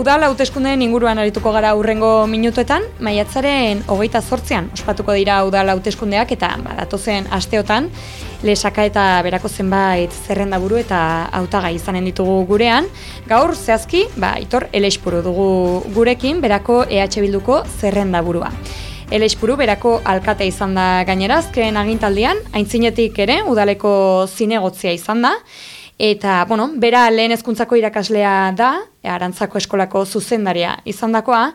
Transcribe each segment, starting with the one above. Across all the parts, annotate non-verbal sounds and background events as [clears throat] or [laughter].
udal hauteskundeen inguruan arituko gara urrengo minutuetan, maiatzaren hogeita zortzean ospatuko dira udal hauteskundeak eta badatozen asteotan, lesaka eta berako zenbait zerrendaburu eta hautagai izanen ditugu gurean. Gaur, zehazki, ba, itor, eleixpuru dugu gurekin, berako EH Bilduko zerrendaburua. Eleixpuru berako alkate izan da gainerazken agintaldian, aintzinetik ere, udaleko zinegotzia izan da, Eta, bueno, bera lehen ezkuntzako irakaslea da, arantzako eskolako zuzendaria izan dakoa,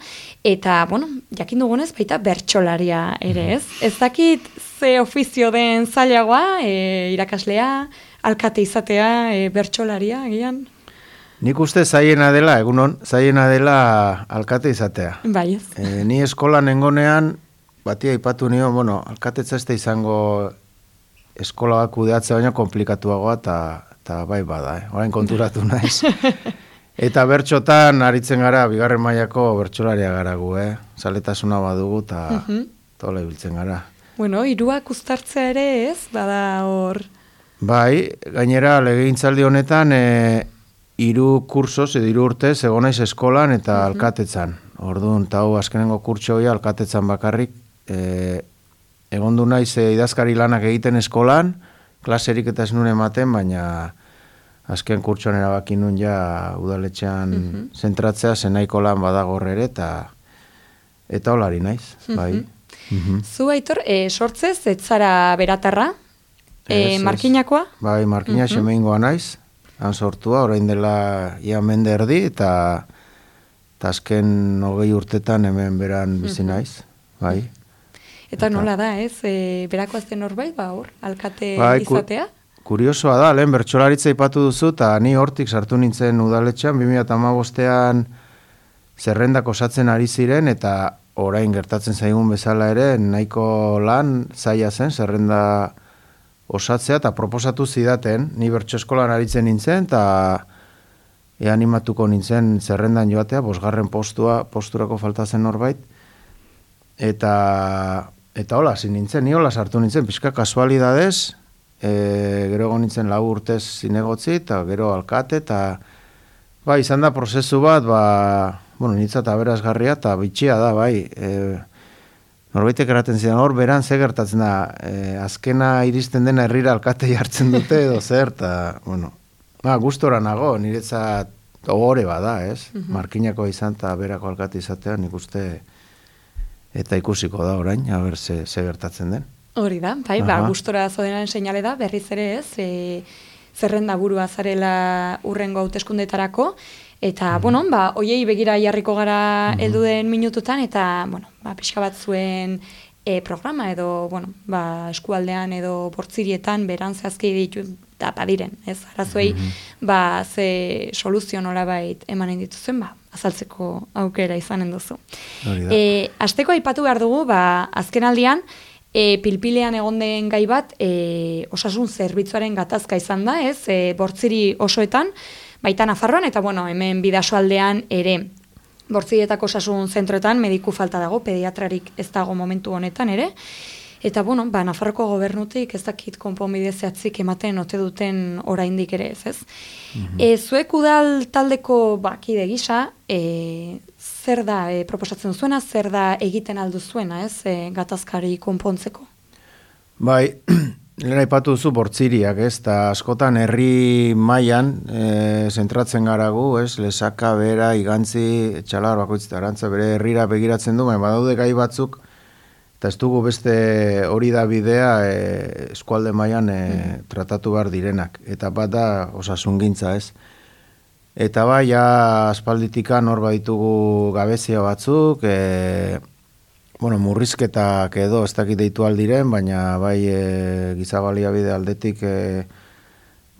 eta, bueno, jakin dugunez, baita bertxolaria ere ez. Ez dakit ze ofizio den zailagoa, e, irakaslea, alkate izatea, e, bertxolaria, gian? Nik uste zaiena dela, egunon, zaiena dela alkate izatea. Bai ez. E, ni eskola nengonean, batia ipatu nio, bueno, alkatetza izango eskola kudeatzea baina komplikatuagoa, eta eta bai bada, eh? orain konturatu naiz. [laughs] Eta bertxotan aritzen gara, bigarren mailako bertxolaria gara gu, eh? Zaletasuna badugu eta uh mhm. -huh. tola ibiltzen gara. Bueno, iruak ustartzea ere ez, bada hor... Bai, gainera, legegintzaldi honetan, e, iru kursos, edo iru urte, egonaiz eskolan eta uh mhm. -huh. alkatetzan. Orduan, eta hau, azkenengo kurtso hori alkatetzan bakarrik, e, egondu naiz e, idazkari lanak egiten eskolan, klaserik eta ez nuen ematen, baina azken kurtsoan erabakin nun ja udaletxean mm -hmm. zentratzea, zenaiko lan badagor ere, eta eta olari naiz, mhm. bai. Mm -hmm. Zu aitor, e, sortzez, ez zara beratarra, e, markinakoa? Bai, markina mm -hmm. naiz, han sortua, orain dela ia mende erdi, eta azken hogei urtetan hemen beran bizi mhm. naiz, bai. Eta nola da, ez? E, berako azten horbait, ba, hor, alkate ba, izatea? Kuriosoa da, lehen bertxolaritza ipatu duzu, eta ni hortik sartu nintzen udaletxean, 2008an zerrendak osatzen ari ziren, eta orain gertatzen zaigun bezala ere, nahiko lan zaila zen, zerrenda osatzea, eta proposatu zidaten, ni bertxo eskolan aritzen nintzen, eta e animatuko nintzen zerrendan joatea, bosgarren postua, posturako falta zen norbait, eta Eta hola, zin nintzen, ni hola sartu nintzen, pixka kasualidadez, e, gero egon nintzen lau urtez zinegotzi, eta gero alkate, eta ba, izan da prozesu bat, ba, bueno, nintza eta berazgarria, eta bitxia da, bai, e, norbaitek eraten zidan, hor, beran ze gertatzen da, e, azkena iristen dena herrira alkate jartzen dute, edo [laughs] zer, eta, bueno, ba, gustora nago, niretzat, ogore bada, ez? Mm Markinako izan, eta berako alkate izatea, nik uste, eta ikusiko da orain, haber ze, ze gertatzen den. Hori da, bai, ba, gustora zodenaren seinale da, berriz ere ez, e, zerrenda burua zarela urrengo hauteskundetarako, eta, mm bueno, ba, oiei begira jarriko gara mm heldu den minututan, eta, bueno, ba, pixka bat zuen e, programa edo, bueno, ba, eskualdean edo portzirietan beran zehazki ditu da badiren, ez? Arazoei, mm ba, ze soluzio nolabait emanen dituzuen, ba, azaltzeko aukera izanen duzu. E, asteko aipatu behar dugu, ba, azken aldian, e, pilpilean egon den gai bat, e, osasun zerbitzuaren gatazka izan da, ez? E, bortziri osoetan, baita Nafarroan, eta bueno, hemen bidaso aldean ere, bortzietako osasun zentroetan mediku falta dago, pediatrarik ez dago momentu honetan ere, Eta, bueno, ba, Nafarroko gobernutik ez dakit konponbide zehatzik ematen ote duten oraindik ere ez, ez? Mm zuek udal taldeko bakide gisa, e, zer da e, proposatzen zuena, zer da egiten aldu zuena, ez, e, gatazkari konpontzeko? Bai, [clears throat] lehen aipatu duzu bortziriak, ez, eta askotan herri mailan e, zentratzen garagu, ez, lesaka, bera, igantzi, txalar, bakoitz, arantza, bere herrira begiratzen du, baina badaude gai batzuk, Eta ez dugu beste hori da bidea e, eskualde mailan e, mm. tratatu behar direnak. Eta bat da osasun gintza ez. Eta bai, ja, aspalditika nor ditugu gabezia batzuk, e, bueno, murrizketak edo ez dakit deitu aldiren, baina bai e, gizabalia bide aldetik e,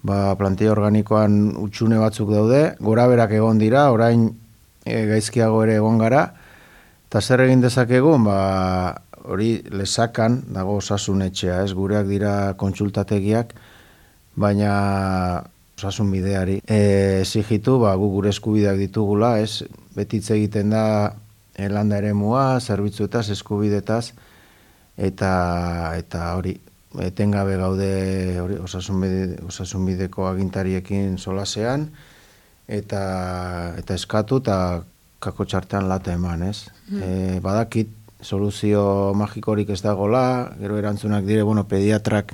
ba, plantia organikoan utxune batzuk daude, gora berak egon dira, orain e, gaizkiago ere egon gara, eta zer egin dezakegun, ba, hori lesakan dago osasun etxea, ez? Gureak dira kontsultategiak, baina osasun bideari. E, exigitu, ba, gu gure eskubideak ditugula, ez? Betitze egiten da elanda ere mua, zerbitzuetaz, eskubidetaz, eta eta hori etengabe gaude hori osasun, bide, osasun bideko agintariekin solasean, eta eta eskatu eta kako txartean lata eman, ez? E, badakit, soluzio magikorik ez dagola, gero erantzunak dire, bueno, pediatrak,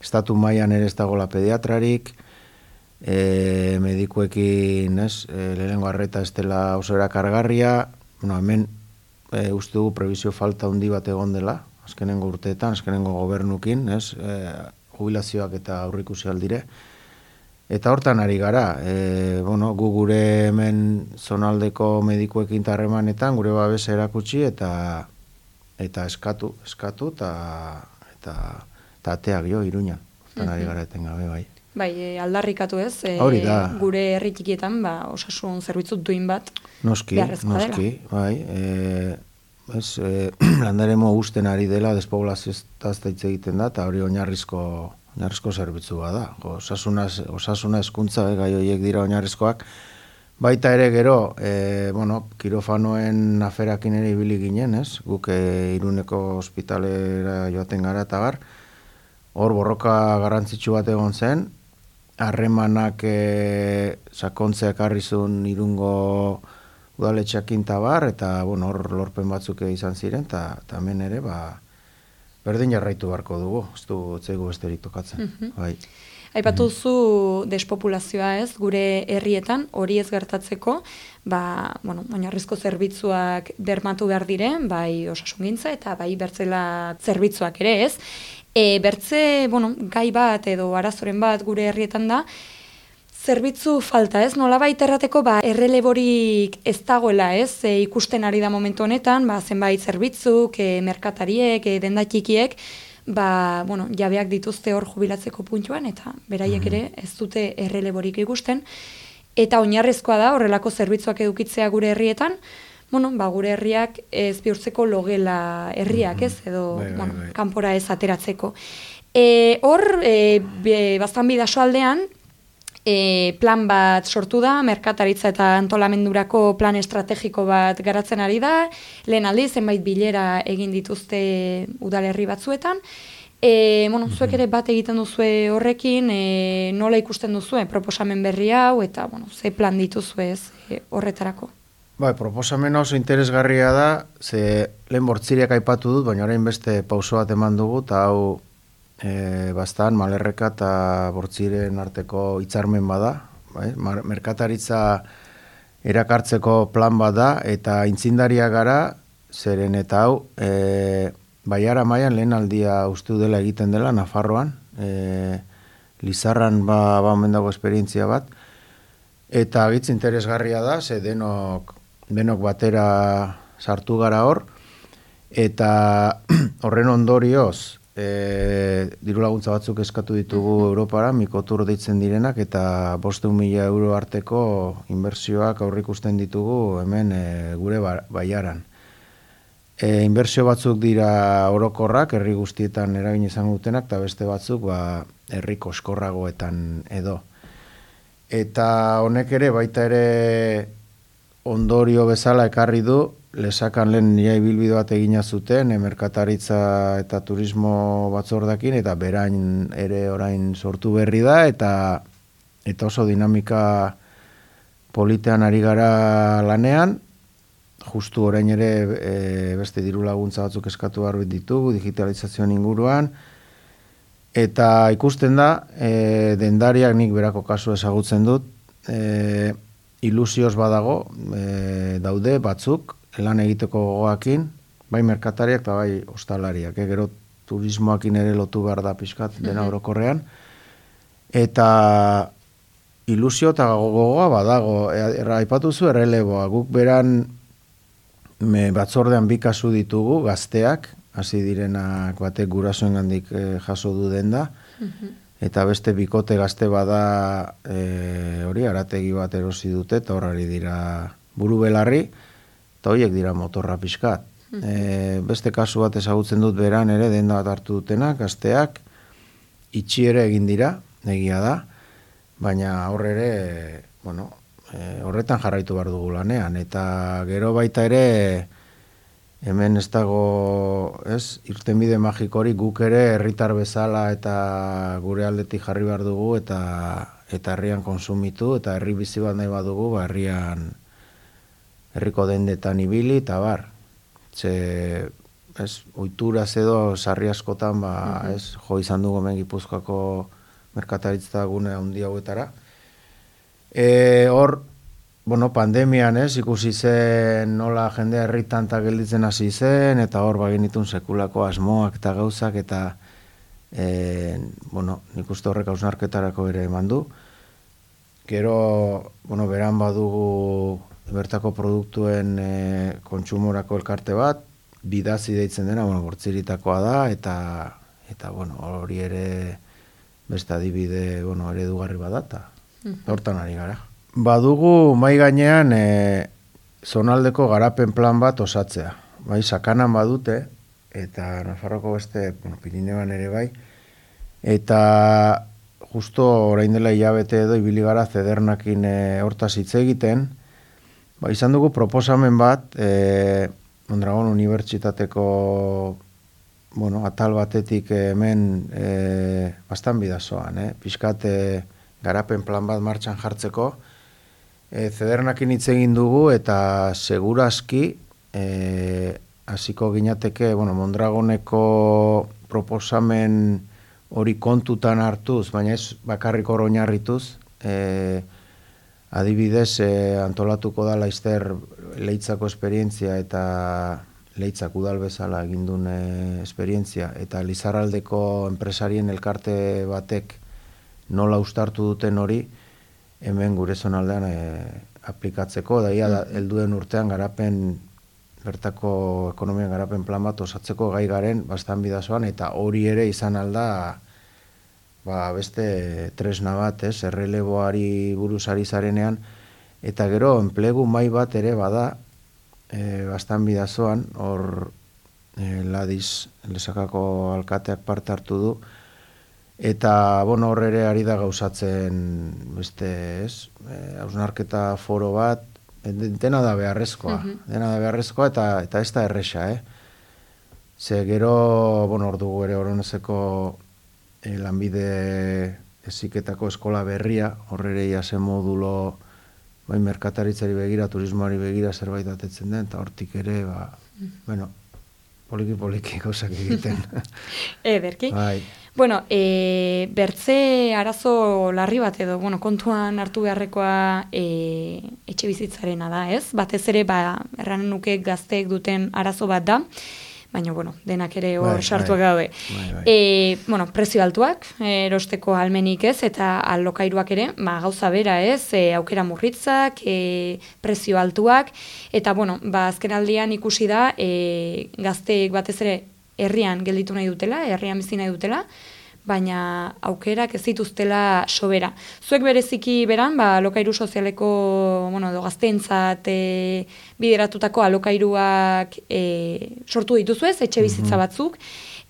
estatu mailan ere ez dagola pediatrarik, e, medikuekin, ez, e, lehenengo arreta ez dela oso erakargarria, bueno, hemen e, uste dugu prebizio falta handi bat egon dela, azkenengo urteetan, azkenengo gobernukin, ez, e, jubilazioak eta aurrikusi aldire, Eta hortan ari gara, e, bueno, gu gure hemen zonaldeko medikuekin tarremanetan, gure babes erakutsi eta eta eskatu, eskatu eta eta, eta ateak jo, iruña. Hortan ari gara eten gabe, bai. Bai, e, aldarrikatu ez, e, gure herritikietan, ba, osasun zerbitzu duin bat. Noski, noski, bai. E, ez, e, [clears throat] landaremo usten ari dela, despoblazio ez egiten da, eta hori oinarrizko oinarrizko zerbitzu da. Osasuna, osasuna eskuntza, eh, gai horiek dira oinarrizkoak. Baita ere gero, e, bueno, kirofanoen aferakin ere ibili ginen, ez? Guk e, iruneko ospitalera joaten gara eta gar. Hor borroka garrantzitsu bat egon zen, harremanak e, sakontzeak arrizun irungo udaletxeak bar, eta bueno, hor lorpen batzuk izan ziren, eta hemen ere, ba, berdin jarraitu beharko dugu, ez du zego besterik tokatzen. Mm bai. Aipatu zu despopulazioa ez, gure herrietan, hori ez gertatzeko, ba, bueno, oinarrizko zerbitzuak bermatu behar diren, bai osasungintza eta bai bertzela zerbitzuak ere ez. E, bertze, bueno, gai bat edo arazoren bat gure herrietan da, zerbitzu falta, ez? Nola baita errateko, ba, erreleborik ez dagoela, ez? E, ikusten ari da momentu honetan, ba, zenbait zerbitzuk, e, merkatariek, e, dendatxikiek, ba, bueno, jabeak dituzte hor jubilatzeko puntuan, eta beraiek mhm. ere ez dute erreleborik ikusten. Eta oinarrezkoa da, horrelako zerbitzuak edukitzea gure herrietan, bueno, ba, gure herriak ez bihurtzeko logela herriak, ez? Mhm. Edo, bai, bai, bueno, bai. kanpora ez ateratzeko. E, hor, e, bastan bidaso aldean, e, plan bat sortu da, merkataritza eta antolamendurako plan estrategiko bat garatzen ari da, lehen aldi zenbait bilera egin dituzte udalerri batzuetan, E, bueno, zuek ere bat egiten duzue horrekin, e, nola ikusten duzue proposamen berri hau, eta bueno, ze plan dituzue ez e, horretarako? Bai, proposamen oso interesgarria da, ze lehen bortziriak aipatu dut, baina orain beste pauso bat eman dugu, eta hau e, bastan malerreka eta bortziren arteko hitzarmen bada, bai? merkataritza erakartzeko plan bada eta intzindaria gara zeren eta hau e, baiara maian lehen aldia ustu dela egiten dela Nafarroan, e, Lizarran ba, ba dago esperientzia bat, eta gitz interesgarria da, ze denok, denok batera sartu gara hor, eta [clears throat] horren ondorioz, e, diru laguntza batzuk eskatu ditugu Europara, mikotur deitzen direnak, eta boste mila euro arteko inbertsioak aurrikusten ditugu hemen e, gure ba, baiaran. E, inbertsio batzuk dira orokorrak, herri guztietan eragin izan dutenak, eta beste batzuk ba, herriko eskorragoetan edo. Eta honek ere, baita ere ondorio bezala ekarri du, lesakan lehen nire ibilbide bat egina zuten, emerkataritza eta turismo batzordakin, eta berain ere orain sortu berri da, eta eta oso dinamika politean ari gara lanean, justu orain ere e, beste diru laguntza batzuk eskatu behar ditugu, digitalizazioan inguruan, eta ikusten da, e, dendariak nik berako kasu ezagutzen dut, e, ilusioz badago, e, daude batzuk, lan egiteko gogoakin, bai merkatariak eta bai ostalariak, eh? gero turismoakin ere lotu behar da pixkat dena mm orokorrean. Eta ilusio eta gogoa badago, e, erra ipatu zu erreleboa, guk beran me batzordean bi kasu ditugu gazteak, hasi direnak batek gurasoen gandik e, jaso du den da, mhm. eta beste bikote gazte bada e, hori arategi bat erosi dute, eta horari dira buru belarri, eta horiek dira motorra pixkat. E, beste kasu bat ezagutzen dut beran ere, den bat hartu dutenak, gazteak, itxi ere egin dira, egia da, baina horre ere, bueno, e, horretan jarraitu behar dugu lanean, eta gero baita ere, hemen ez dago, ez, irtenbide magikori guk ere herritar bezala eta gure aldetik jarri behar dugu, eta eta herrian konsumitu, eta herri bizi bat nahi badugu, ba herrian herriko dendetan ibili, eta bar, ze, ez, oitura edo sarri askotan, ba, mhm. ez, jo izan dugu hemen gipuzkoako merkataritza gune handi hauetara. E, hor, bueno, pandemian, ez, ikusi zen nola jendea herritan eta gelditzen hasi zen, eta hor bagenitun sekulako asmoak eta gauzak, eta, e, bueno, nik uste horrek hausnarketarako ere eman du. Gero, bueno, beran badugu bertako produktuen e, kontsumorako elkarte bat, bidazi deitzen dena, bueno, bortziritakoa da, eta, eta bueno, hori ere beste adibide, bueno, eredugarri badata. Hortan ari gara. Badugu mai gainean e, zonaldeko garapen plan bat osatzea. Bai, sakanan badute, eta Nafarroko beste, bueno, Pirineoan ere bai, eta justo orain dela hilabete edo ibili gara zedernakin e, hortaz hitz egiten, ba, izan dugu proposamen bat, e, Mondragon Unibertsitateko bueno, atal batetik hemen e, bastan bidazoan, eh? Piskat, e, garapen plan bat martxan jartzeko, e, zedernakin hitz egin dugu eta segurazki e, hasiko ginateke, bueno, Mondragoneko proposamen hori kontutan hartuz, baina ez bakarrik hor oinarrituz, e, adibidez e, antolatuko da laizter leitzako esperientzia eta leitzak udal bezala egindun e, esperientzia eta Lizarraldeko enpresarien elkarte batek nola ustartu duten hori hemen gure zonaldean e, aplikatzeko, daia da, mm. helduen urtean garapen bertako ekonomian garapen plan bat osatzeko gai garen bastan bidazoan, eta hori ere izan alda ba, beste tresna bat, ez, erreleboari buruzari zarenean, eta gero enplegu mai bat ere bada e, bastan bidazoan, hor e, ladiz lesakako alkateak parte hartu du, Eta, bueno, horre ere ari da gauzatzen, beste, ez, e, foro bat, dena da beharrezkoa, mhm. dena da beharrezkoa eta eta ez da erresa, eh? Ze gero, bueno, ordu ere horonezeko e, lanbide eziketako eskola berria, horre ere iazen modulo, bai, merkataritzari begira, turismoari begira zerbait atetzen den, eta hortik ere, ba, mm. bueno, poliki-poliki gauzak egiten. [laughs] Ederki. Bai. Bueno, e, bertze arazo larri bat edo, bueno, kontuan hartu beharrekoa e, etxe bizitzarena da, ez? Batez ere, ba, erranen nuke gazteek duten arazo bat da, baina, bueno, denak ere hor sartuak bai. E, bueno, prezio altuak, erosteko almenik ez, eta alokairuak ere, ba, gauza bera ez, e, aukera murritzak, e, prezio altuak, eta, bueno, ba, azken aldian ikusi da, e, gazteek batez ere, herrian gelditu nahi dutela, herrian bizi nahi dutela, baina aukerak ez dituztela sobera. Zuek bereziki beran, ba, alokairu sozialeko, bueno, edo gaztentzat e, bideratutako alokairuak e, sortu dituzu ez, etxe bizitza mhm. batzuk.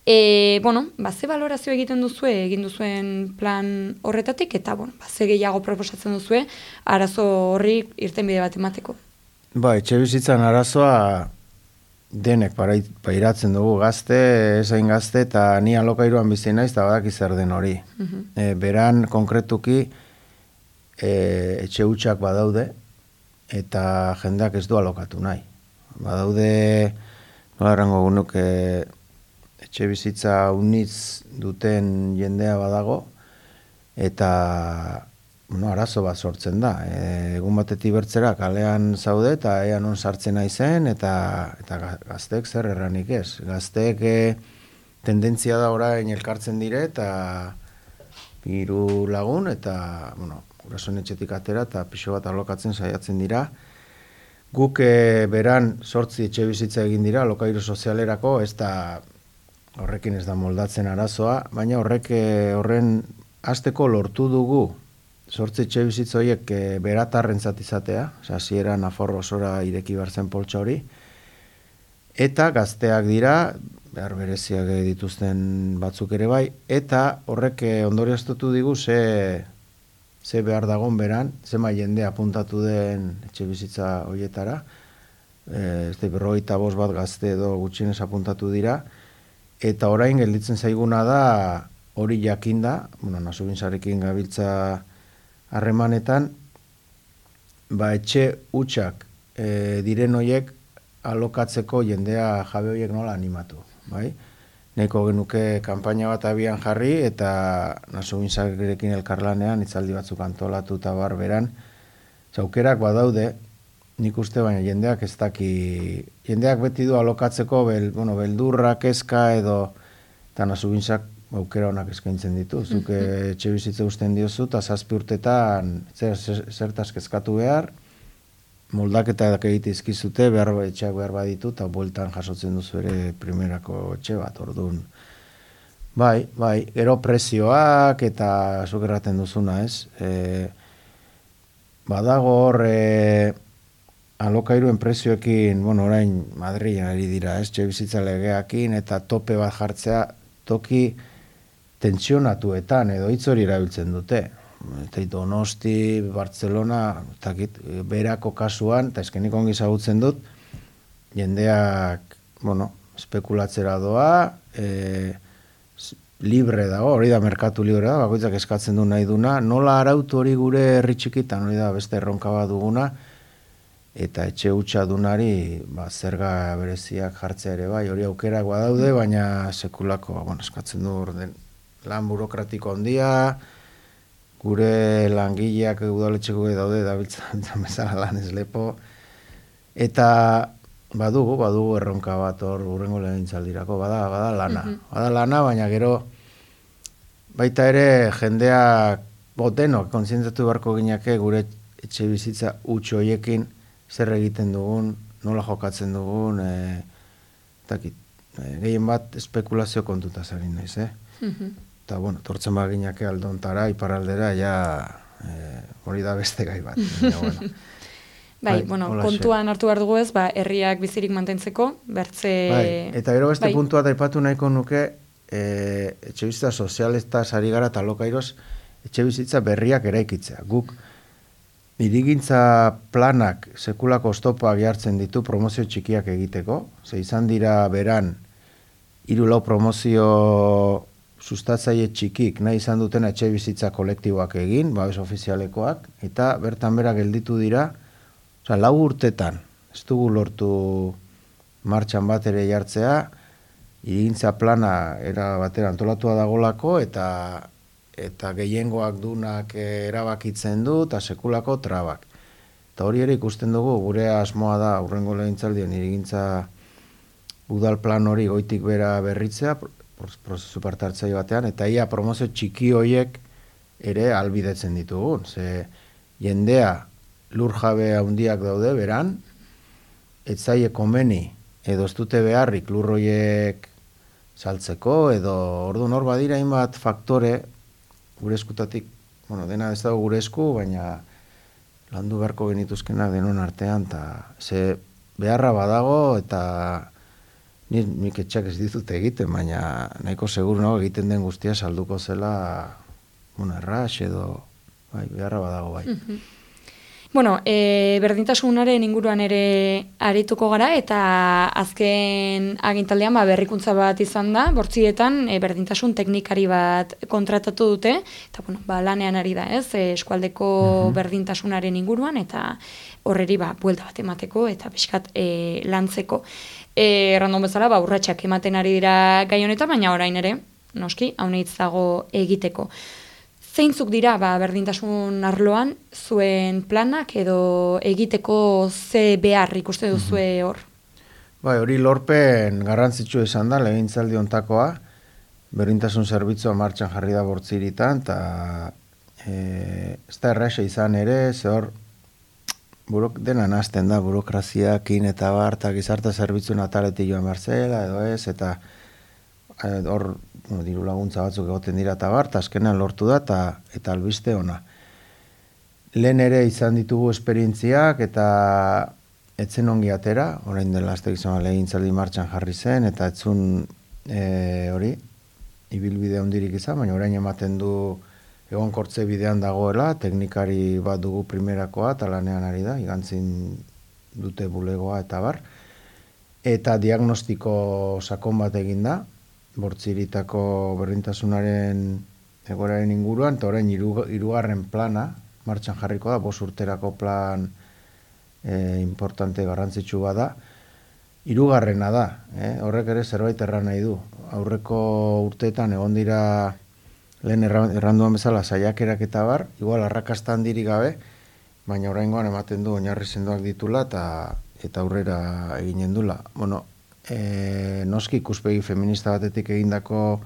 E, bueno, ba, ze valorazio egiten duzu egin duzuen plan horretatik, eta, bueno, ba, ze gehiago proposatzen duzu arazo horri irten bide bat emateko. Ba, etxe bizitzan arazoa denek pairatzen dugu gazte, esain gazte, eta ni alokairuan bizi naiz, eta badak zer den hori. Mhm. E, beran, konkretuki, e, etxe utxak badaude, eta jendeak ez du alokatu nahi. Badaude, nola errango gunuk, e, etxe bizitza unitz duten jendea badago, eta bueno, arazo bat sortzen da. E, egun batetik bertzera kalean zaude eta ea non sartzen naizen eta eta gazteek zer erranik ez. Gazteek e, tendentzia da orain elkartzen dire eta hiru lagun eta bueno, gurasoen etxetik atera eta pixo bat alokatzen saiatzen dira. Guk e, beran sortzi etxe bizitza egin dira lokairu sozialerako, ez da horrekin ez da moldatzen arazoa, baina horrek e, horren hasteko lortu dugu sortze etxe bizitza horiek e, beratarren zatizatea, oza, ziera Nafarro osora ireki barzen poltsa hori, eta gazteak dira, behar bereziak dituzten batzuk ere bai, eta horrek eh, ondori astutu digu ze, ze behar dagon beran, ze mai jende apuntatu den etxe bizitza horietara, e, ez berroita bos bat gazte edo gutxinez apuntatu dira, eta orain gelditzen zaiguna da hori jakinda, bueno, nasubinzarekin gabiltza harremanetan ba etxe utxak e, diren hoiek alokatzeko jendea jabe horiek nola animatu, bai? Neko genuke kanpaina bat abian jarri eta naso gintzakrekin elkarlanean itzaldi batzuk antolatu eta barberan. Zaukerak badaude, nik uste baina jendeak ez daki, jendeak beti du alokatzeko bel, bueno, beldurrak eska edo eta gintzak aukera honak eskaintzen ditu. Zuke etxe bizitza usten diozu eta zazpi urtetan zer, zertaz kezkatu behar, moldaketa egite izkizute, behar etxeak behar baditu, eta bueltan jasotzen duzu ere primerako etxe bat, orduan. Bai, bai, gero prezioak eta zuk erraten duzuna, ez? E, badago hor, e, alokairuen prezioekin, bueno, orain Madrilen ari dira, ez? Txe legeakin eta tope bat jartzea toki tentsionatuetan edo hitz hori erabiltzen dute. Eta Donosti, Barcelona, takit, berako kasuan, eta eskenik ongi zagutzen dut, jendeak, bueno, spekulatzera doa, e, libre dago, hori da merkatu libre da, bakoitzak eskatzen du nahi duna, nola arautu hori gure herri txikitan, hori da beste erronka bat duguna, eta etxe hutsa dunari ba, zerga bereziak jartzea ere bai, hori aukerak badaude, baina sekulako, ba, bueno, eskatzen du orden, lan burokratiko handia, gure langileak udaletxeko daude dabiltzen bezala [laughs] lan ez lepo. Eta badugu, badugu erronka bat hor urrengo lehentzaldirako, bada, bada lana. Mhm. Bada lana, baina gero baita ere jendeak boteno, kontzientatu beharko gineke gure etxe bizitza utxo hoiekin zer egiten dugun, nola jokatzen dugun, e, takit, e, gehien bat espekulazio kontuta zarin naiz, eh? Mhm eta bueno, tortzen baginak aldontara, iparaldera, ja eh, hori da beste gai bat. [laughs] bueno. Bai, bai, bueno, kontuan hartu behar dugu ez, ba, herriak bizirik mantentzeko, bertze... Bai, eta gero beste bai. puntua daipatu nahiko nuke, e, etxe bizitza sozialista sari gara eta lokairoz, etxe bizitza berriak eraikitzea. Guk, irigintza planak sekulako oztopoak jartzen ditu promozio txikiak egiteko, ze izan dira beran, hiru lau promozio sustatzaile txikik. Nahi izan duten etxe bizitza kolektiboak egin, babes ofizialekoak, eta bertan bera gelditu dira, oza, lau urtetan, ez dugu lortu martxan bat ere jartzea, irintza plana era batera antolatua dagolako, eta eta gehiengoak dunak erabakitzen du, eta sekulako trabak. Eta hori ere ikusten dugu, gure asmoa da, urrengo lehintzaldien, irigintza udal plan hori goitik bera berritzea, prozesu parte batean, eta ia promozio txiki hoiek ere albidetzen ditugun. Ze jendea lur jabe handiak daude beran, etzaie komeni edo ez dute beharrik lur hoiek saltzeko, edo ordu nor badira inbat faktore gure eskutatik, bueno, dena ez dago gure esku, baina landu beharko genituzkena denon artean, eta ze beharra badago, eta ni nik etxak ez ditut egiten, baina nahiko seguru no, egiten den guztia salduko zela bueno, errax edo bai, beharra badago bai. Mhm. Bueno, e, berdintasunaren inguruan ere arituko gara eta azken agintaldean ba, berrikuntza bat izan da, bortzietan e, berdintasun teknikari bat kontratatu dute, eta bueno, ba, lanean ari da, ez, e, eskualdeko mhm. berdintasunaren inguruan, eta horreri ba, buelta bat emateko eta pixkat e, lantzeko. E, errandon bezala, ba, urratxak ematen ari dira gai honetan, baina orain ere, noski, haunitz dago egiteko zeintzuk dira ba, berdintasun arloan zuen planak edo egiteko ze behar ikuste duzue mhm. hor? Bai, hori lorpen garrantzitsu izan da, legintzaldi ontakoa, berdintasun zerbitzua martxan jarri da bortziritan, eta e, ez da erraixa izan ere, ze hor, burok, dena nazten da, burokraziakin eta bar, eta gizarte zerbitzu nataletik joan berzela, edo ez, eta e, hor, bueno, diru laguntza batzuk egoten dira eta bar, azkenean lortu da eta, eta albiste ona. Lehen ere izan ditugu esperientziak eta etzen ongi atera, orain dela azte gizona lehin zaldi martxan jarri zen, eta etzun e, hori, ibilbide hondirik izan, baina orain ematen du egon kortze bidean dagoela, teknikari bat dugu primerakoa, eta lanean ari da, igantzin dute bulegoa eta bar. Eta diagnostiko sakon bat egin da, bortziritako berdintasunaren egoraren inguruan, eta orain irugarren plana, martxan jarriko da, bos urterako plan e, importante garrantzitsu bada. Hirugarrena da, eh? horrek ere zerbait erran nahi du. Aurreko urteetan egon dira lehen erranduan bezala saiakerak eta bar, igual arrakastan diri gabe, baina oraingoan ematen du oinarri sendoak ditula eta eta aurrera eginen dula. Bueno, e, noski ikuspegi feminista batetik egindako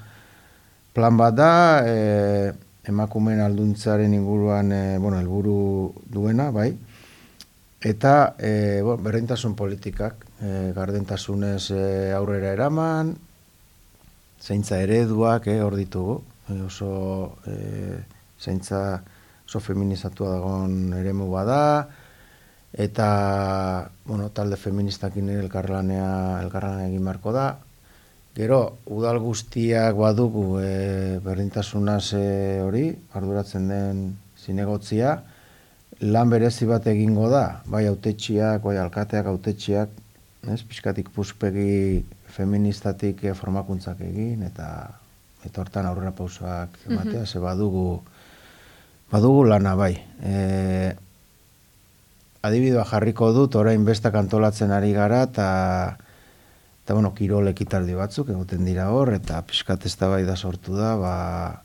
plan bat da, e, emakumeen alduntzaren inguruan e, bueno, helburu duena, bai. Eta e, bueno, berdintasun politikak, e, gardentasunez e, aurrera eraman, zeintza ereduak e, hor ditugu, oso e, zeintza oso feminizatua dagoen eremu bada, eta bueno, talde feministakin elkarlanea elkarlanea egin marko da, Gero, udal guztiak badugu e, berdintasunaz e, hori, arduratzen den zinegotzia, lan berezi bat egingo da, bai autetxiak, bai alkateak autetxiak, ez, pixkatik puspegi feministatik e, formakuntzak egin, eta eta hortan aurrera pausoak ematea, mm ze badugu, badugu lana bai. E, adibidua jarriko dut, orain bestak antolatzen ari gara, eta eta bueno, kirol ekitaldi batzuk egoten dira hor, eta pixkat ez da sortu da, ba,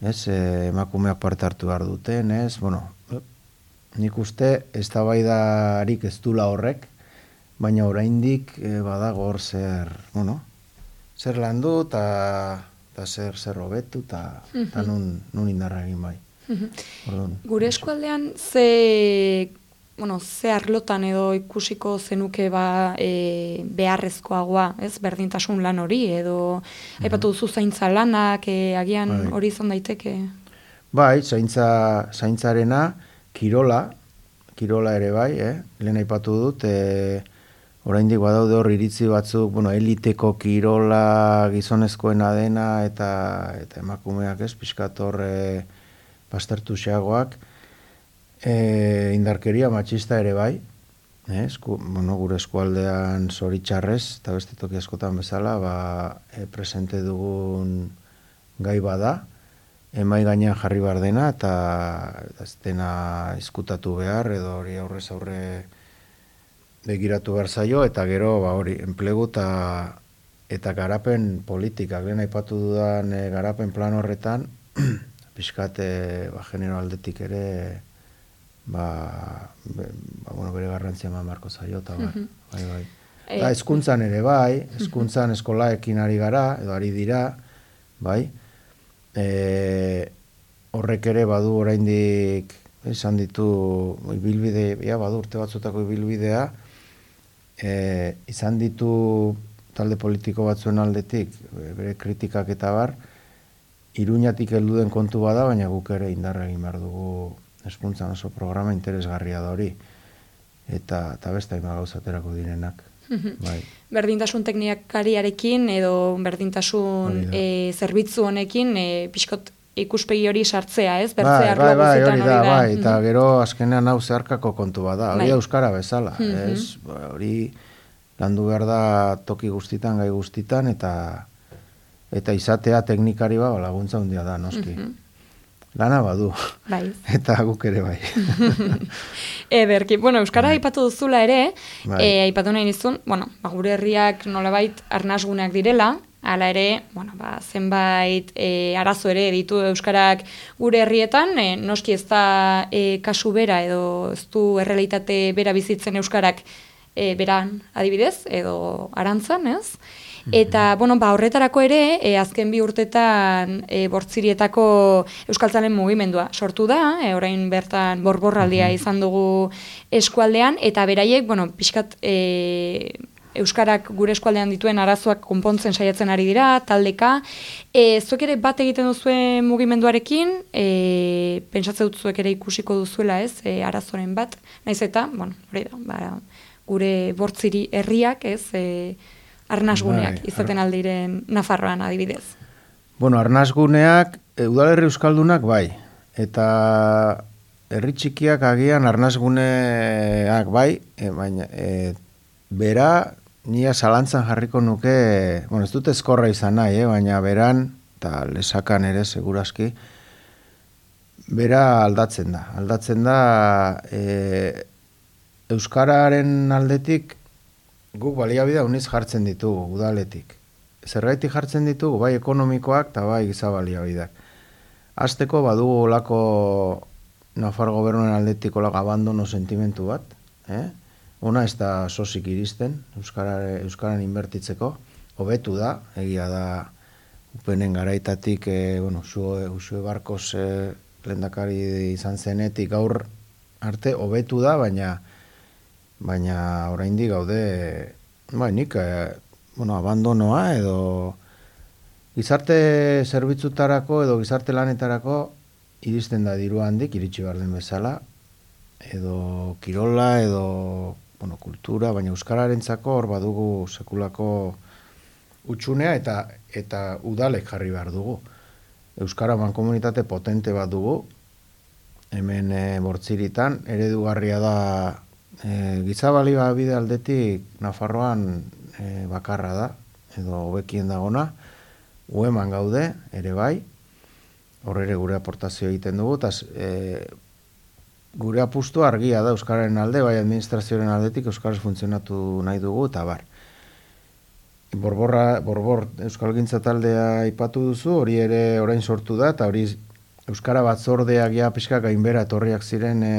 ez, e, emakumeak parte hartu behar duten, ez, bueno, nik uste ez da harik ez dula horrek, baina oraindik e, badago hor zer, bueno, zer landu eta zer zer hobetu eta mm nun, nun indarra egin bai. Mm Gure eskualdean ze bueno, ze arlotan edo ikusiko zenuke ba, e, beharrezkoagoa, ez, berdintasun lan hori, edo mm aipatu duzu zaintza lanak, e, agian bai. hori izan daiteke? Bai, zaintza, zaintzarena, kirola, kirola ere bai, eh? lehen aipatu dut, e, oraindik badaude hor iritzi batzuk, bueno, eliteko kirola gizonezkoena dena, eta, eta emakumeak ez, pixkator e, pastertu xeagoak, e, indarkeria matxista ere bai, eh, esku, bueno, gure eskualdean zoritxarrez, eta beste toki askotan bezala, ba, e, presente dugun gai bada, emai gainean jarri bar dena, eta ez dena izkutatu behar, edo hori aurrez aurre begiratu behar zaio, eta gero, ba, hori, enplegu eta eta garapen politikak, lehen aipatu dudan e, garapen plan horretan, [clears throat] pixkate, ba, genero aldetik ere, ba, be, ba bueno, bere garrantzia ma marko zaio, eta bai, bai, bai. E, da, eskuntzan ere bai, eskuntzan eskolaekin ari gara, edo ari dira, bai, e, horrek ere badu oraindik esan ditu ibilbide, ja, badu urte batzutako ibilbidea, e, izan ditu talde politiko batzuen aldetik, bere kritikak eta bar, iruñatik heldu den kontu bada, baina guk ere indarra egin behar dugu eskuntzan oso programa interesgarria da hori. Eta, eta besta ima gauzaterako direnak. bai. Berdintasun teknikariarekin edo berdintasun e, zerbitzu honekin e, pixkot ikuspegi hori sartzea, ez? Bertzea bai, bai, bai, hori da, bai, eta gero azkenean hau zeharkako kontu bada, hori bai. euskara bezala, ez? Ba, hori landu behar da toki guztitan, gai guztitan, eta eta izatea teknikari ba, laguntza handia da, noski lana badu. Bai. [laughs] Eta guk ere bai. [laughs] Ederki, bueno, Euskara bai. aipatu duzula ere, bai. e, aipatu nahi nizun, bueno, ba, gure herriak nolabait arnazguneak direla, Hala ere, bueno, ba, zenbait e, arazo ere ditu Euskarak gure herrietan, e, noski ez da e, kasu bera edo ez du errealitate bera bizitzen Euskarak e, beran adibidez, edo arantzan, ez? Eta, bueno, ba, horretarako ere, e, azken bi urtetan e, bortzirietako euskaltzalen mugimendua sortu da, e, orain bertan borborraldia izan dugu eskualdean, eta beraiek, bueno, pixkat... E, Euskarak gure eskualdean dituen arazoak konpontzen saiatzen ari dira, taldeka. E, zuek ere bat egiten duzue mugimenduarekin, e, pentsatze dut zuek ere ikusiko duzuela ez, e, arazoren bat. Naiz eta, bueno, hori da, ba, gure bortziri herriak ez, e, arnasguneak bai, izaten aldiren Nafarroan adibidez. Bueno, arnasguneak, e, udalerri euskaldunak bai, eta herri txikiak agian arnasguneak bai, e, baina e, bera nia zalantzan jarriko nuke, bueno, ez dut ezkorra izan nahi, eh, baina beran, eta lesakan ere seguraski, bera aldatzen da. Aldatzen da, e, Euskararen aldetik guk baliabidea uniz jartzen ditugu udaletik. Zergaitik jartzen ditugu bai ekonomikoak eta bai giza baliabideak. Azteko badugu olako Nafar gobernuen aldetik olak abandono sentimentu bat. Eh? Ona ez da sosik iristen Euskara, Euskaran inbertitzeko. Hobetu da, egia da upenen garaitatik, e, bueno, usue, usue barkos e, lendakari izan zenetik gaur arte hobetu da, baina baina oraindik gaude bai nik e, bueno, abandonoa edo gizarte zerbitzutarako edo gizarte lanetarako iristen da diru handik iritsi behar den bezala edo kirola edo bueno, kultura, baina euskararentzako hor badugu sekulako utxunea eta eta udalek jarri behar dugu. Euskara ban komunitate potente bat dugu, hemen e, bortziritan, eredugarria da e, gizabali bide aldetik Nafarroan e, bakarra da, edo hobekien dagona, ueman gaude, ere bai, horre gure aportazio egiten dugu, eta e, gure apustu argia da Euskararen alde, bai administrazioaren aldetik Euskaraz funtzionatu nahi dugu, eta bar. Borborra, borbor Euskal Gintza taldea ipatu duzu, hori ere orain sortu da, eta hori Euskara batzordeak ja pixka gainbera etorriak ziren e,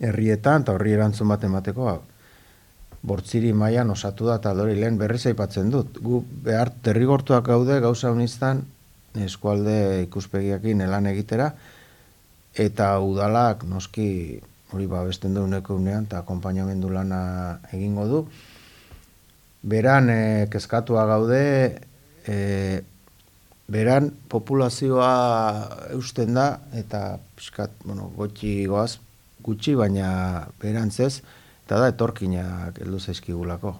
herrietan, eta horri erantzun bat emateko, bortziri mailan osatu da, eta hori lehen berriz aipatzen dut. Gu behar terrigortuak gaude gauza unistan eskualde ikuspegiakin elan egitera, eta udalak noski hori babesten du uneko unean, eta akompainamendu lana egingo du, beran e, kezkatua gaude, e, beran populazioa eusten da, eta piskat, bueno, gotxi goaz, gutxi, baina berantzez, eta da etorkinak heldu zaizkigulako.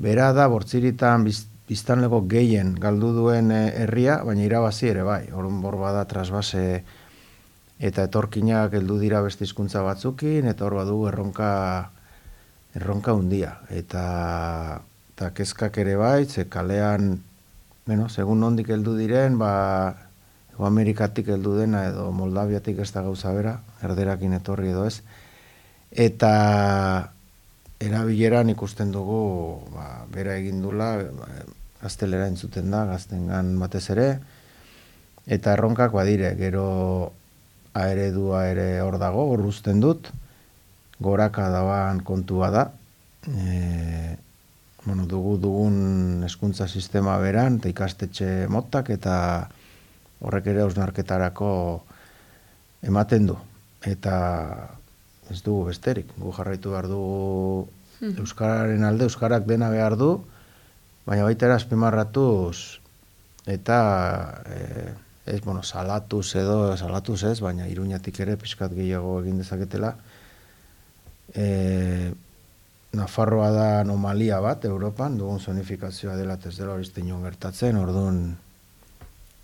Bera da, bortziritan biz, biztanleko gehien galdu duen eh, herria, baina irabazi ere bai, orun borba da trasbase eta etorkinak heldu dira beste hizkuntza batzukin, eta hor badu erronka erronka hundia. Eta, eta kezkak ere bai, ze kalean, bueno, segun nondik heldu diren, ba, Ego Amerikatik heldu dena edo Moldaviatik ez da gauza bera, erderakin etorri edo ez. Eta erabileran ikusten dugu, ba, bera egindula, ba, gaztelera entzuten da, gaztengan batez ere, eta erronkak badire, gero aeredua ere hor dago, hor dut, goraka daban kontua da. E, bueno, dugu dugun eskuntza sistema beran, eta ikastetxe motak, eta horrek ere ausnarketarako ematen du. Eta ez dugu besterik, gu jarraitu behar dugu hmm. Euskararen alde, Euskarak dena behar du, baina baita era eta e, ez, bueno, salatuz edo, salatuz ez, baina iruñatik ere pixkat gehiago egin dezaketela, e, Nafarroa da anomalia bat Europan, dugun zonifikazioa dela ez dela hori gertatzen, orduan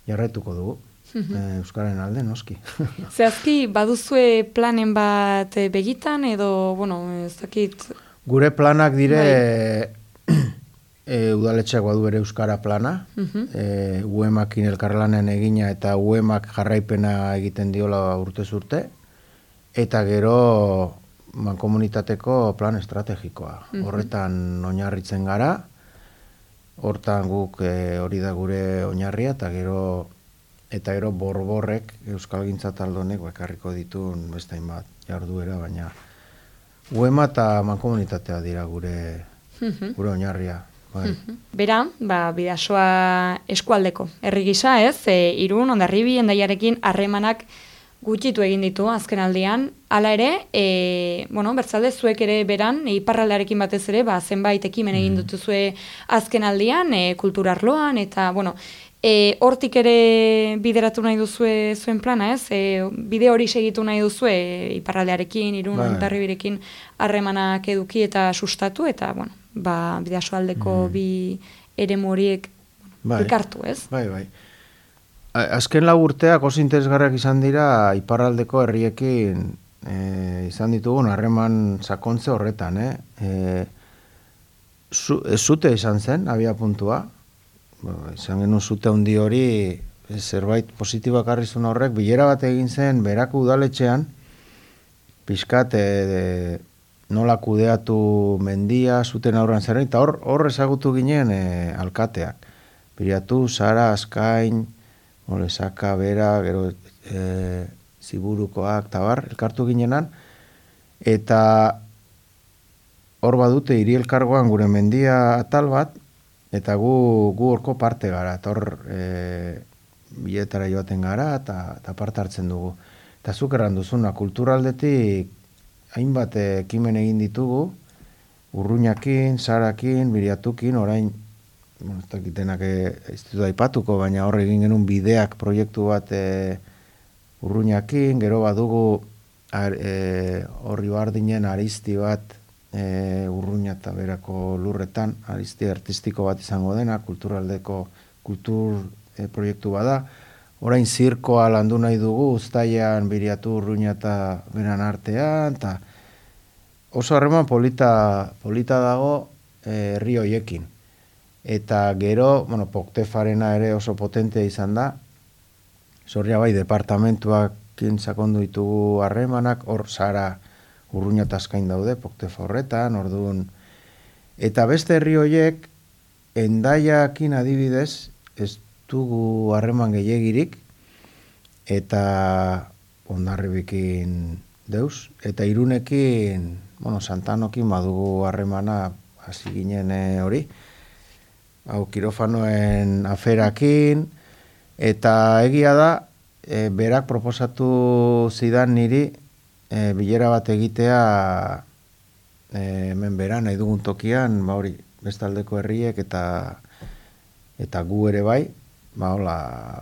jarretuko dugu. E, Euskaren alde, noski. [laughs] Zehazki, baduzue planen bat eh, begitan, edo, bueno, ez dakit... Gure planak dire, e, udaletxeak badu ere Euskara plana, e, uemak inelkarlanen egina eta uemak jarraipena egiten diola urte zurte, eta gero mankomunitateko plan estrategikoa. Mhm. Horretan oinarritzen gara, hortan guk e, hori da gure oinarria, eta gero eta gero borborrek Euskal Gintza taldonek bakarriko ditu bestain bat jarduera, baina uema eta mankomunitatea dira gure, mhm. gure oinarria. Bai. Bera, ba, bidasoa eskualdeko. Herri gisa, ez, e, irun, ondarribi, endaiarekin harremanak gutxitu egin ditu azken aldian. Hala ere, e, bueno, bertzalde zuek ere beran, iparraldarekin batez ere, ba, zenbait ekimen egin mm. dutuzue azken aldian, e, kulturarloan, eta, bueno, e, hortik ere bideratu nahi duzue zuen plana, ez? E, bide hori segitu nahi duzue iparraldearekin, irun, bai. birekin harremanak eduki eta sustatu, eta, bueno, ba, bidaso aldeko mm. bi ere moriek bai. ez? Bai, bai. Azken lau urteak oso interesgarriak izan dira iparraldeko herriekin e, izan ditugun harreman sakontze horretan, eh? E, zu, e, zute izan zen, abia puntua. Izan genuen zute handi hori e, zerbait positibak arrizun horrek, bilera bat egin zen berako udaletxean, pixkat e, nola kudeatu mendia, zuten aurran zer, eta hor, hor ezagutu ginen e, alkateak. Biriatu, Sara, Azkain, Molesaka, Bera, gero e, Ziburukoak, tabar, elkartu ginenan, eta hor badute hiri elkargoan gure mendia atal bat, eta gu, gu orko parte gara, eta hor e, biletara joaten gara, eta, parte hartzen dugu. Eta zuk erran duzuna, kulturaldetik hainbat ekimen egin ditugu, urruñakin, sarakin, biriatukin, orain, bueno, ez dakitenak ez dut aipatuko, baina horre egin genuen bideak proiektu bat e, urruñakin, gero badugu ar, e, horri bardinen aristi bat e, urruña eta berako lurretan, aristi artistiko bat izango dena, kulturaldeko kultur e, proiektu bada, orain zirkoa landu nahi dugu, ustaian biriatu urruña eta beran artean, eta oso harreman polita, polita dago eh, herri hoiekin. Eta gero, bueno, poktefarena ere oso potentea izan da, zorria bai, departamentuak sakondu ditugu harremanak, hor zara urruña taskain daude, poktefa horretan, orduan. Eta beste herri hoiek, endaiakin adibidez, ez dugu harreman gehiagirik, eta ondarribikin deus, eta irunekin bueno, Santanokin badugu harremana hasi ginen eh, hori. Hau kirofanoen aferakin eta egia da e, berak proposatu zidan niri e, bilera bat egitea e, hemen beran nahi dugun tokian, ba hori, bestaldeko herriek eta eta gu ere bai, ba hola,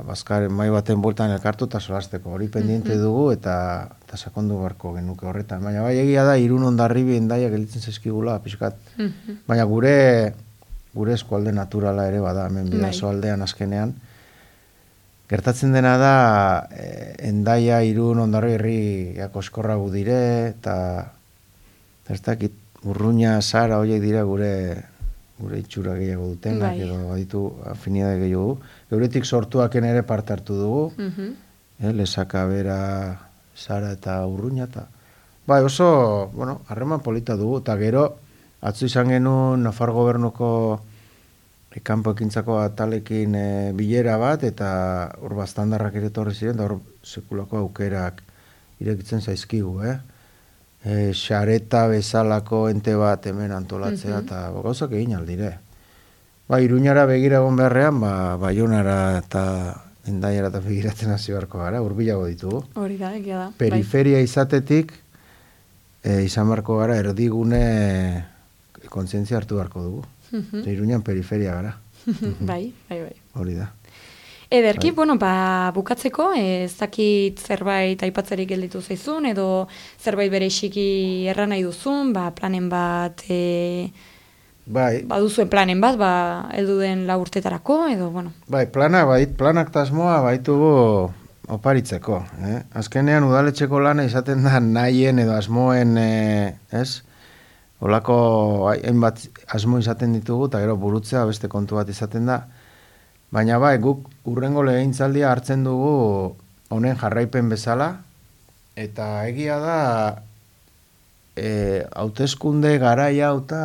bazkar mai baten bueltan elkartu eta solasteko hori pendiente mhm. dugu eta eta sakondu barko genuke horretan. Baina bai egia da irun ondarribi endaia gelitzen zaizkigula pixkat. Mhm. Baina gure gure eskualde naturala ere bada hemen bidazo bai. aldean azkenean. Gertatzen dena da e, endaia irun ondarri herri eskorra gu dire eta ez dakit urruña zara horiek dira gure gure itxura gehiago duten, bai. edo baditu afinidade gehiago. Euretik sortuaken ere parte hartu dugu, mm eh, lesaka bera, zara eta urruña, eta bai, oso, bueno, harreman polita dugu, eta gero, atzu izan genuen Nafar gobernuko ekampo ekintzako atalekin e, bilera bat, eta hor bastandarrak ere torri ziren, da hor sekulako aukerak irekitzen zaizkigu, eh? e, xareta bezalako ente bat hemen antolatzea, eta mm -hmm. gauzak egin aldire. Ba, iruñara begira egon beharrean, ba, baionara eta endaiara eta begiratzen hasi beharko gara, urbilago ditugu. Hori da, egia da. Bai. Periferia izatetik, e, izan beharko gara, erdigune kontzientzia hartu beharko dugu. Mm Iruñan periferia gara. bai, bai, bai. Hori da. Ederki, bai. bueno, ba, bukatzeko, ez dakit zerbait aipatzerik gelditu zaizun, edo zerbait bere isiki erran nahi duzun, ba, planen bat, e, bai. ba, duzuen planen bat, ba, eldu den laurtetarako, edo, bueno. Bai, plana, bai, planak tasmoa baitugu oparitzeko, eh? Azkenean udaletxeko lana izaten da nahien edo asmoen, eh, ez? Olako, hainbat asmo izaten ditugu, eta gero burutzea beste kontu bat izaten da, Baina bai, guk urrengo lehentzaldia hartzen dugu honen jarraipen bezala, eta egia da e, hauteskunde garaia eta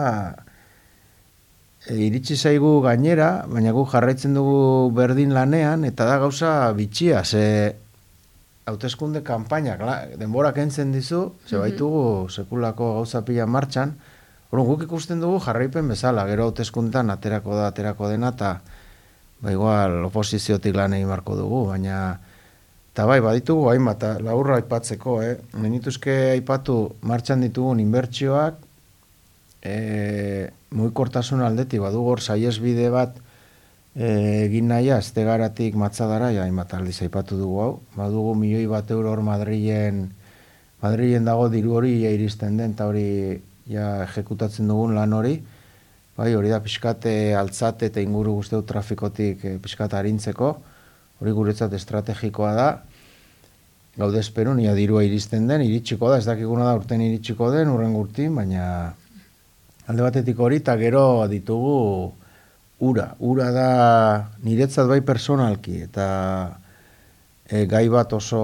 e, iritsi zaigu gainera, baina guk jarraitzen dugu berdin lanean, eta da gauza bitxia, ze hauteskunde kanpainak, denbora kentzen dizu, ze mhm. baitugu sekulako gauza pila martxan, Hor, guk ikusten dugu jarraipen bezala, gero hauteskundetan aterako da, aterako dena, eta ba igual oposiziotik lan egin marko dugu, baina eta bai, baditugu hainbat, laurra aipatzeko, eh? Nenituzke aipatu martxan ditugun inbertsioak, e, muikortasun aldetik, badu gor saiesbide bat e, egin naia, este garatik matzadara, ja, hainbat aldiz aipatu dugu hau, badugu milioi bat euro hor Madrilen, Madrilen dago diru hori iristen den, eta hori ja, ejekutatzen dugun lan hori, bai, hori da pixkate altzate eta inguru guzteu trafikotik e, pixkate harintzeko, hori guretzat estrategikoa da, gaude esperu, nia dirua iristen den, iritsiko da, ez dakiguna da urten iritsiko den, urren gurtin, baina alde batetik hori, eta gero ditugu ura. Ura da niretzat bai personalki, eta e, gai bat oso,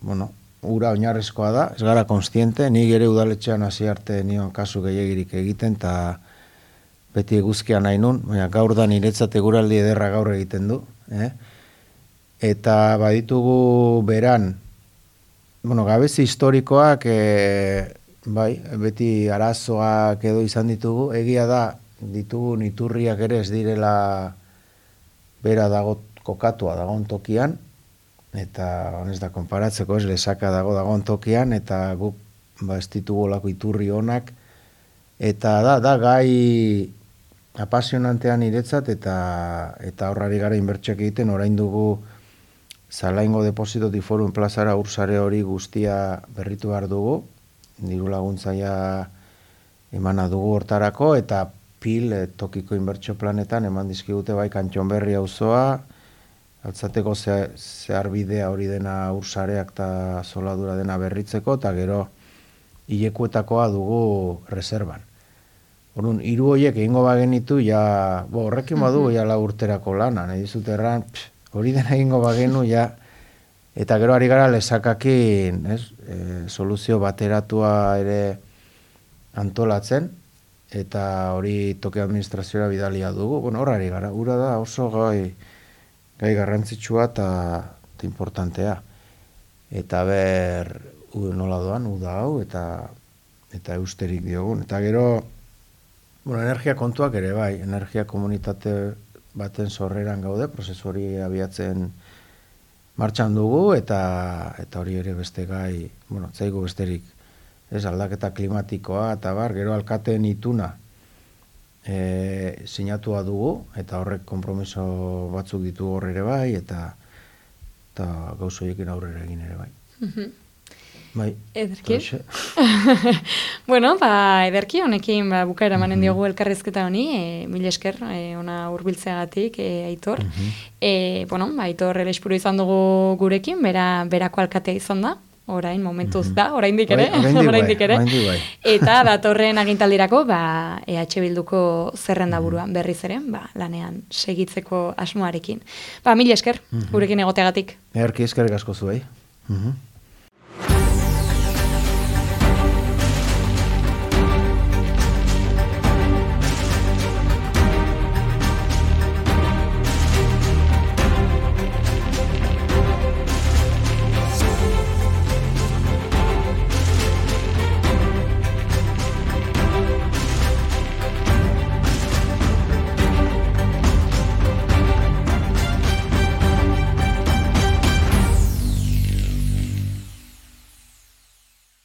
bueno, ura oinarrezkoa da, ez gara konstiente, ni ere udaletxean hasi arte nion kasu gehiagirik egiten, eta beti eguzkia nahi nun, baina gaur da niretzat eguraldi ederra gaur egiten du. Eh? Eta baditugu beran, bueno, gabezi historikoak, e, bai, beti arazoak edo izan ditugu, egia da, ditugu niturriak ere ez direla bera dago kokatua dagoen tokian, eta honez da konparatzeko ez lesaka dago dagoen tokian, eta guk ba, ez ditugu lako iturri honak, eta da, da gai apasionantean iretzat, eta eta horrari gara inbertxek egiten, orain dugu zalaingo deposito diforun plazara ursare hori guztia berritu behar dugu, diru laguntzaia emana dugu hortarako, eta pil tokiko inbertsio planetan eman dizkigute bai kantxon berri auzoa, altzateko zehar bidea hori dena ursareak eta zoladura dena berritzeko, eta gero hilekuetakoa dugu reservan. Horun, hiru horiek egingo bagenitu, ja, bo, horrekin badu, ja la urterako lana, nahi dizut erran, hori dena egingo bagenu, ja, eta gero ari gara lesakakin, ez, e, soluzio bateratua ere antolatzen, eta hori toke administrazioa bidalia dugu. Bueno, horari gara, ura da oso gai, gai garrantzitsua eta importantea. Eta ber, u, nola doan, uda hau, eta eta eusterik diogun. Eta gero, bueno, energia kontuak ere bai, energia komunitate baten sorreran gaude, prozesu hori abiatzen martxan dugu, eta eta hori ere beste gai, bueno, zaigu besterik ez aldaketa klimatikoa eta bar, gero alkateen ituna e, sinatua dugu eta horrek konpromiso batzuk ditu horre ere bai eta eta gauzoiekin aurrera egin ere bai. Mhm. Bai. Ederki. [laughs] bueno, ba, ederki honekin ba, bukaera manen mhm. diogu elkarrezketa honi, e, mil esker, e, ona urbiltzeagatik, e, aitor. Mm e, bueno, ba, aitor elespuru izan dugu gurekin, bera, berako alkatea izan da, orain momentuz da, oraindik ere, [laughs] oraindik ere. Bai. Eta [laughs] datorren agintaldirako, ba EH Bilduko zerrenda buruan berriz ere, ba lanean segitzeko asmoarekin. Ba mil esker gurekin egoteagatik. Erki eskerrik asko zuei. Mhm.